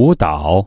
舞蹈。